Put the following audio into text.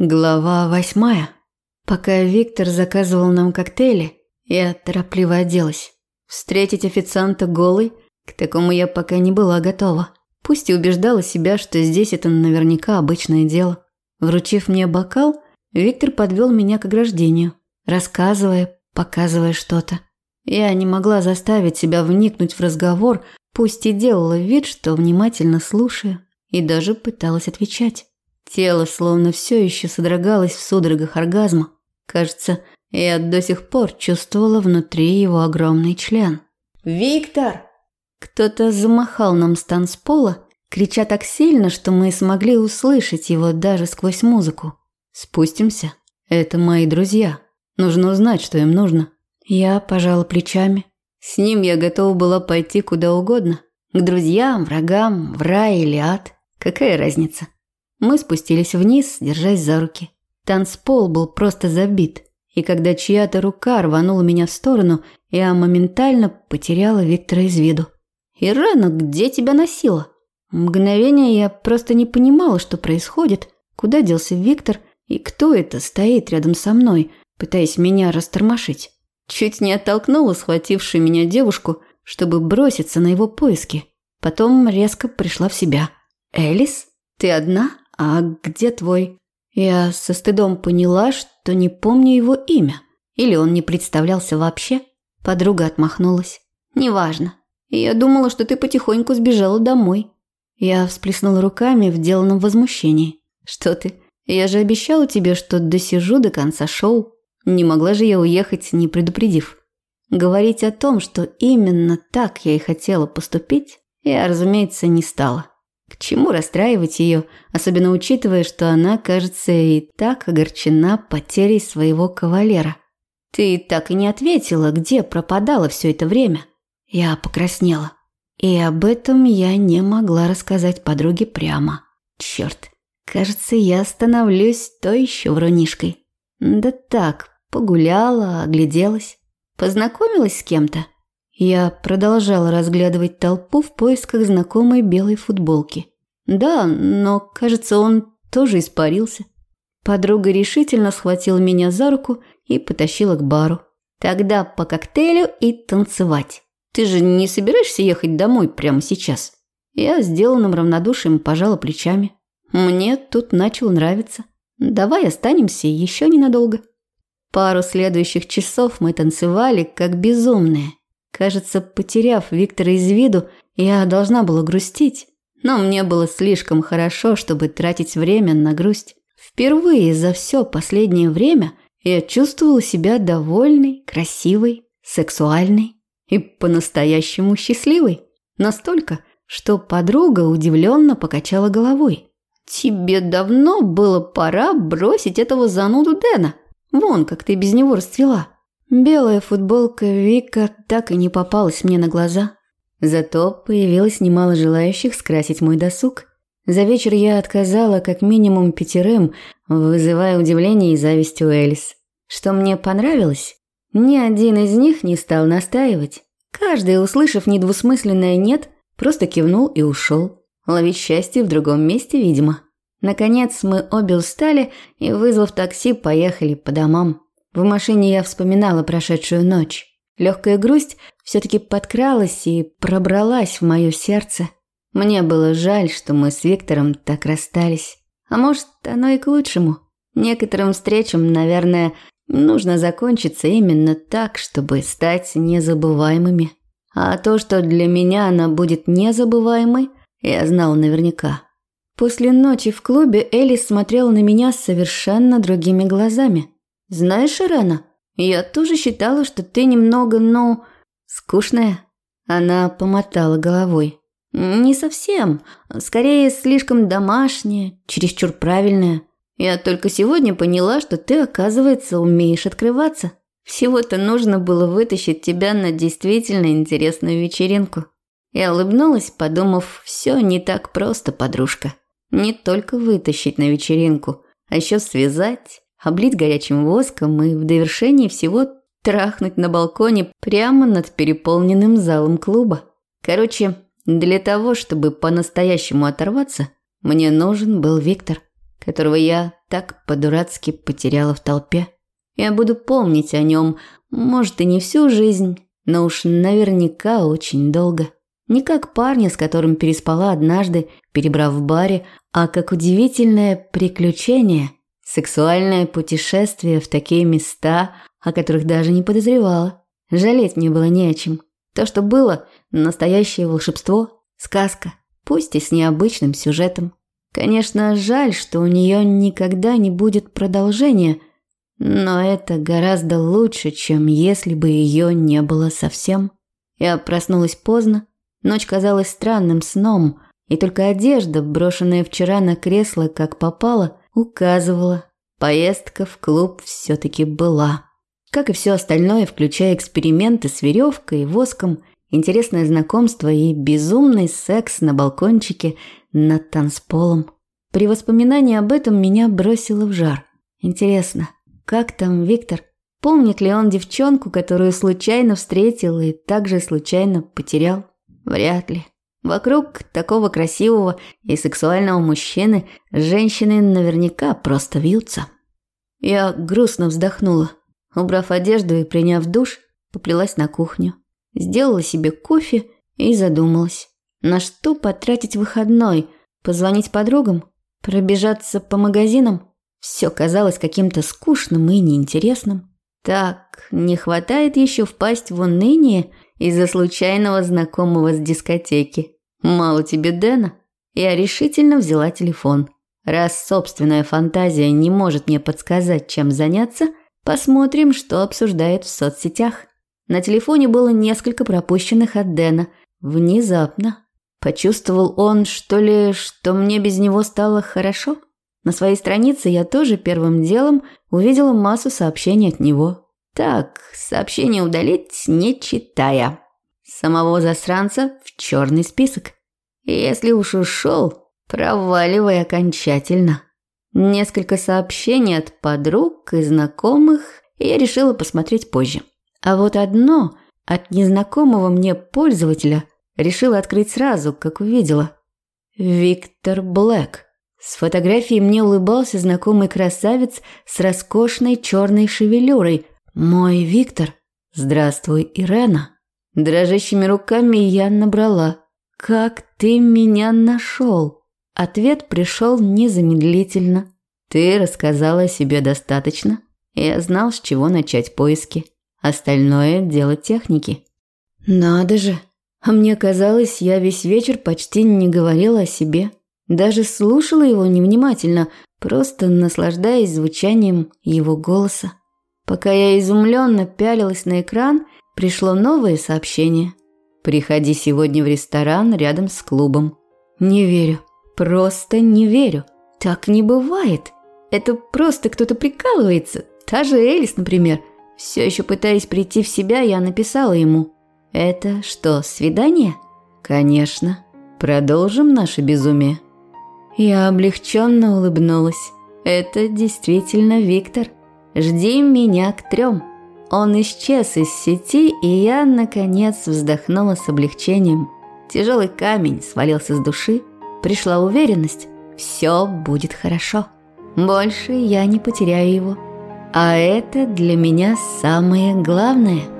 Глава восьмая. Пока Виктор заказывал нам коктейли, я торопливо оделась. Встретить официанта голой, к такому я пока не была готова. Пусть и убеждала себя, что здесь это наверняка обычное дело. Вручив мне бокал, Виктор подвел меня к ограждению, рассказывая, показывая что-то. Я не могла заставить себя вникнуть в разговор, пусть и делала вид, что внимательно слушаю, и даже пыталась отвечать. Тело словно все еще содрогалось в судорогах оргазма. Кажется, я до сих пор чувствовала внутри его огромный член. «Виктор!» Кто-то замахал нам с танцпола, крича так сильно, что мы смогли услышать его даже сквозь музыку. «Спустимся. Это мои друзья. Нужно узнать, что им нужно». Я пожала плечами. С ним я готова была пойти куда угодно. К друзьям, врагам, в рай или ад. Какая разница? Мы спустились вниз, держась за руки. Танцпол был просто забит, и когда чья-то рука рванула меня в сторону, я моментально потеряла Виктора из виду. «Ирена, где тебя носила?» Мгновение я просто не понимала, что происходит, куда делся Виктор и кто это стоит рядом со мной, пытаясь меня растормошить. Чуть не оттолкнула схватившую меня девушку, чтобы броситься на его поиски. Потом резко пришла в себя. «Элис, ты одна?» «А где твой?» Я со стыдом поняла, что не помню его имя. Или он не представлялся вообще. Подруга отмахнулась. «Неважно. Я думала, что ты потихоньку сбежала домой». Я всплеснула руками в деланном возмущении. «Что ты? Я же обещала тебе, что досижу до конца шоу. Не могла же я уехать, не предупредив». Говорить о том, что именно так я и хотела поступить, я, разумеется, не стала. К чему расстраивать ее, особенно учитывая, что она, кажется, и так огорчена потерей своего кавалера. Ты так и не ответила, где пропадала все это время. Я покраснела. И об этом я не могла рассказать подруге прямо. Черт, кажется, я становлюсь то еще врунишкой. Да так, погуляла, огляделась. Познакомилась с кем-то. Я продолжала разглядывать толпу в поисках знакомой белой футболки. Да, но, кажется, он тоже испарился. Подруга решительно схватила меня за руку и потащила к бару. Тогда по коктейлю и танцевать. Ты же не собираешься ехать домой прямо сейчас? Я сделанным равнодушием пожала плечами. Мне тут начал нравиться. Давай останемся еще ненадолго. Пару следующих часов мы танцевали как безумные. Кажется, потеряв Виктора из виду, я должна была грустить. Но мне было слишком хорошо, чтобы тратить время на грусть. Впервые за все последнее время я чувствовала себя довольной, красивой, сексуальной и по-настоящему счастливой. Настолько, что подруга удивленно покачала головой. «Тебе давно было пора бросить этого зануду Дэна. Вон, как ты без него расцвела». Белая футболка Вика так и не попалась мне на глаза. Зато появилось немало желающих скрасить мой досуг. За вечер я отказала как минимум пятерым, вызывая удивление и зависть у Элис. Что мне понравилось? Ни один из них не стал настаивать. Каждый, услышав недвусмысленное «нет», просто кивнул и ушел. Ловить счастье в другом месте, видимо. Наконец мы обе устали и, вызвав такси, поехали по домам. В машине я вспоминала прошедшую ночь. Легкая грусть все-таки подкралась и пробралась в мое сердце. Мне было жаль, что мы с Виктором так расстались. А может, оно и к лучшему. Некоторым встречам, наверное, нужно закончиться именно так, чтобы стать незабываемыми. А то, что для меня она будет незабываемой, я знал наверняка. После ночи в клубе Элис смотрела на меня совершенно другими глазами. «Знаешь, Ирена, я тоже считала, что ты немного, ну, скучная». Она помотала головой. «Не совсем. Скорее, слишком домашняя, чересчур правильная. Я только сегодня поняла, что ты, оказывается, умеешь открываться. Всего-то нужно было вытащить тебя на действительно интересную вечеринку». Я улыбнулась, подумав, все не так просто, подружка. Не только вытащить на вечеринку, а еще связать, облить горячим воском и в довершении всего трахнуть на балконе прямо над переполненным залом клуба. Короче, для того, чтобы по-настоящему оторваться, мне нужен был Виктор. которого я так по-дурацки потеряла в толпе. Я буду помнить о нем, может, и не всю жизнь, но уж наверняка очень долго. Не как парня, с которым переспала однажды, перебрав в баре, а как удивительное приключение, сексуальное путешествие в такие места, о которых даже не подозревала. Жалеть мне было не о чем. То, что было – настоящее волшебство, сказка, пусть и с необычным сюжетом. Конечно, жаль, что у нее никогда не будет продолжения, но это гораздо лучше, чем если бы ее не было совсем. Я проснулась поздно, ночь казалась странным сном, и только одежда, брошенная вчера на кресло, как попало, указывала, поездка в клуб все-таки была. Как и все остальное, включая эксперименты с веревкой и воском, интересное знакомство и безумный секс на балкончике над танцполом. При воспоминании об этом меня бросило в жар. Интересно, как там Виктор? Помнит ли он девчонку, которую случайно встретил и также случайно потерял? Вряд ли. Вокруг такого красивого и сексуального мужчины женщины наверняка просто вьются. Я грустно вздохнула. Убрав одежду и приняв душ, поплелась на кухню. Сделала себе кофе и задумалась. На что потратить выходной? Позвонить подругам? Пробежаться по магазинам? Все казалось каким-то скучным и неинтересным. Так, не хватает еще впасть в уныние из-за случайного знакомого с дискотеки. Мало тебе Дэна? Я решительно взяла телефон. Раз собственная фантазия не может мне подсказать, чем заняться, посмотрим, что обсуждает в соцсетях. На телефоне было несколько пропущенных от Дэна. Внезапно. Почувствовал он, что ли, что мне без него стало хорошо? На своей странице я тоже первым делом увидела массу сообщений от него. Так, сообщение удалить, не читая. Самого засранца в черный список. Если уж ушел, проваливай окончательно. Несколько сообщений от подруг и знакомых я решила посмотреть позже. А вот одно от незнакомого мне пользователя решила открыть сразу, как увидела. Виктор Блэк. С фотографией мне улыбался знакомый красавец с роскошной черной шевелюрой. Мой Виктор. Здравствуй, Ирена. Дрожащими руками я набрала. «Как ты меня нашел?» Ответ пришел незамедлительно. «Ты рассказала о себе достаточно. Я знал, с чего начать поиски. Остальное – дело техники». «Надо же! А мне казалось, я весь вечер почти не говорила о себе. Даже слушала его невнимательно, просто наслаждаясь звучанием его голоса. Пока я изумленно пялилась на экран, пришло новое сообщение. «Приходи сегодня в ресторан рядом с клубом». «Не верю. Просто не верю. Так не бывает. Это просто кто-то прикалывается. Та же Элис, например. Все еще пытаясь прийти в себя, я написала ему. «Это что, свидание?» «Конечно. Продолжим наше безумие». Я облегченно улыбнулась. «Это действительно Виктор. Жди меня к трем». Он исчез из сети, и я, наконец, вздохнула с облегчением. Тяжелый камень свалился с души. Пришла уверенность. Все будет хорошо. Больше я не потеряю его. А это для меня самое главное –